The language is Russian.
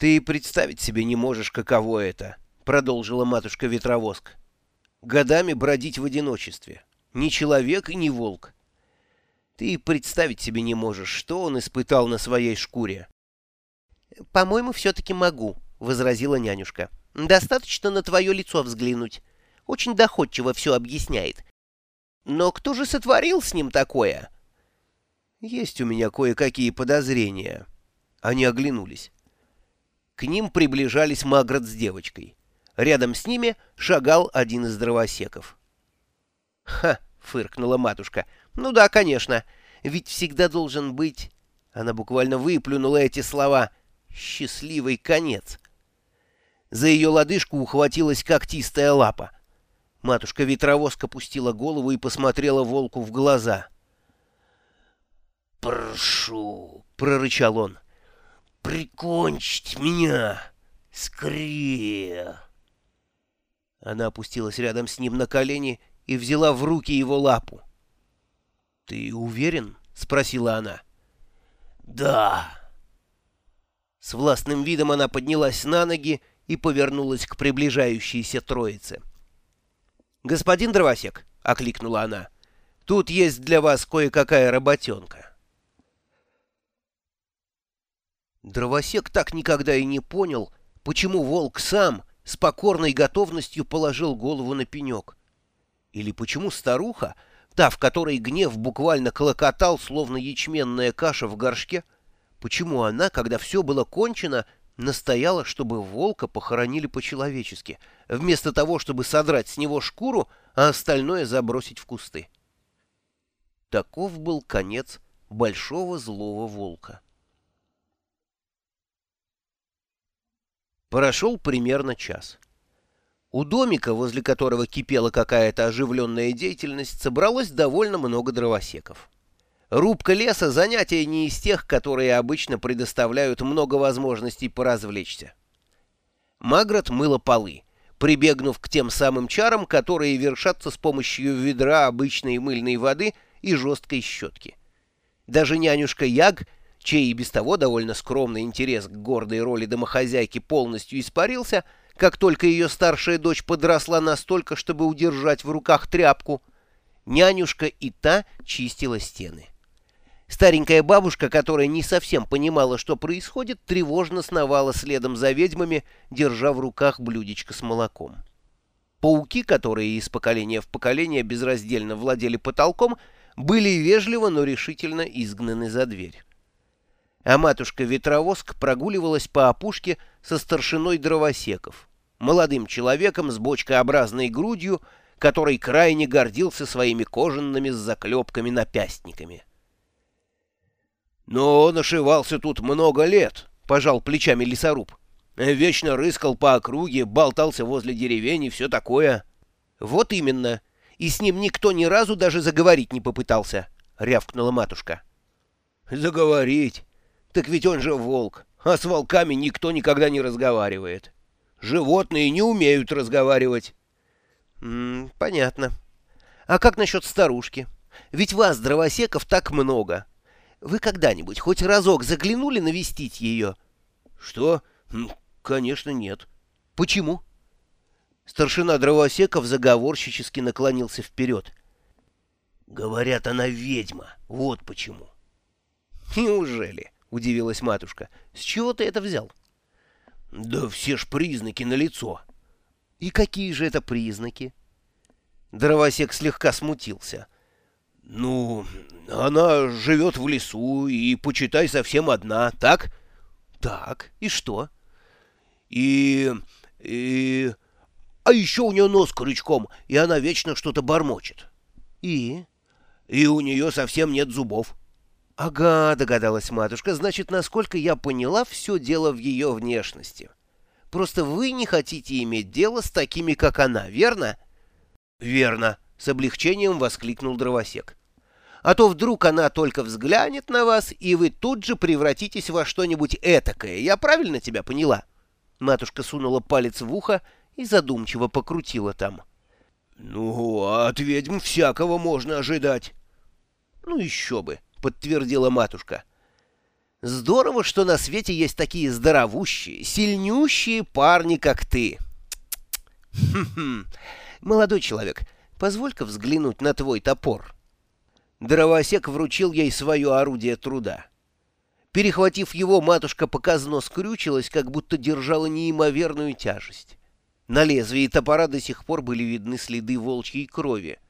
«Ты представить себе не можешь, каково это», — продолжила матушка-ветровоск. «Годами бродить в одиночестве. Ни человек и ни волк. Ты представить себе не можешь, что он испытал на своей шкуре». «По-моему, все-таки могу», — возразила нянюшка. «Достаточно на твое лицо взглянуть. Очень доходчиво все объясняет. Но кто же сотворил с ним такое?» «Есть у меня кое-какие подозрения». Они оглянулись. К ним приближались Маград с девочкой. Рядом с ними шагал один из дровосеков. «Ха!» — фыркнула матушка. «Ну да, конечно. Ведь всегда должен быть...» Она буквально выплюнула эти слова. «Счастливый конец!» За ее лодыжку ухватилась когтистая лапа. Матушка-ветровозка пустила голову и посмотрела волку в глаза. «Прошу!» — прорычал он прикончить меня скорее. Она опустилась рядом с ним на колени и взяла в руки его лапу. «Ты уверен?» — спросила она. «Да». С властным видом она поднялась на ноги и повернулась к приближающейся троице. «Господин Дровосек», — окликнула она, — «тут есть для вас кое-какая работенка». Дровосек так никогда и не понял, почему волк сам с покорной готовностью положил голову на пенек. Или почему старуха, та, в которой гнев буквально клокотал, словно ячменная каша в горшке, почему она, когда все было кончено, настояла, чтобы волка похоронили по-человечески, вместо того, чтобы содрать с него шкуру, а остальное забросить в кусты. Таков был конец большого злого волка. Прошел примерно час. У домика, возле которого кипела какая-то оживленная деятельность, собралось довольно много дровосеков. Рубка леса — занятие не из тех, которые обычно предоставляют много возможностей поразвлечься. Магрот мыла полы, прибегнув к тем самым чарам, которые вершатся с помощью ведра обычной мыльной воды и жесткой щетки. Даже нянюшка Яг — чей и без того довольно скромный интерес к гордой роли домохозяйки полностью испарился, как только ее старшая дочь подросла настолько, чтобы удержать в руках тряпку, нянюшка и та чистила стены. Старенькая бабушка, которая не совсем понимала, что происходит, тревожно сновала следом за ведьмами, держа в руках блюдечко с молоком. Пауки, которые из поколения в поколение безраздельно владели потолком, были вежливо, но решительно изгнаны за дверь а матушка-ветровоск прогуливалась по опушке со старшиной дровосеков, молодым человеком с бочкообразной грудью, который крайне гордился своими кожаными с заклепками-напястниками. «Но он ошивался тут много лет», — пожал плечами лесоруб. «Вечно рыскал по округе, болтался возле деревень и все такое». «Вот именно. И с ним никто ни разу даже заговорить не попытался», — рявкнула матушка. «Заговорить? Так ведь он же волк, а с волками никто никогда не разговаривает. Животные не умеют разговаривать. М -м, понятно. А как насчет старушки? Ведь вас, дровосеков, так много. Вы когда-нибудь хоть разок заглянули навестить ее? Что? Конечно, нет. Почему? Старшина дровосеков заговорщически наклонился вперед. Говорят, она ведьма. Вот почему. Неужели? — удивилась матушка. — С чего ты это взял? — Да все ж признаки налицо. — И какие же это признаки? Дровосек слегка смутился. — Ну, она живет в лесу и, почитай, совсем одна, так? — Так, и что? — И... и... А еще у нее нос крючком, и она вечно что-то бормочет. — И? — И у нее совсем нет зубов. — «Ага», — догадалась матушка, — «значит, насколько я поняла, все дело в ее внешности. Просто вы не хотите иметь дело с такими, как она, верно?» «Верно», — с облегчением воскликнул дровосек. «А то вдруг она только взглянет на вас, и вы тут же превратитесь во что-нибудь этакое. Я правильно тебя поняла?» Матушка сунула палец в ухо и задумчиво покрутила там. «Ну, от ведьм всякого можно ожидать». «Ну, еще бы», — подтвердила матушка. Здорово, что на свете есть такие здоровущие, сильнющие парни, как ты. Хм-хм. Молодой человек, позволь-ка взглянуть на твой топор. Дровосек вручил ей свое орудие труда. Перехватив его, матушка показно скрючилась, как будто держала неимоверную тяжесть. На лезвии топора до сих пор были видны следы волчьей крови.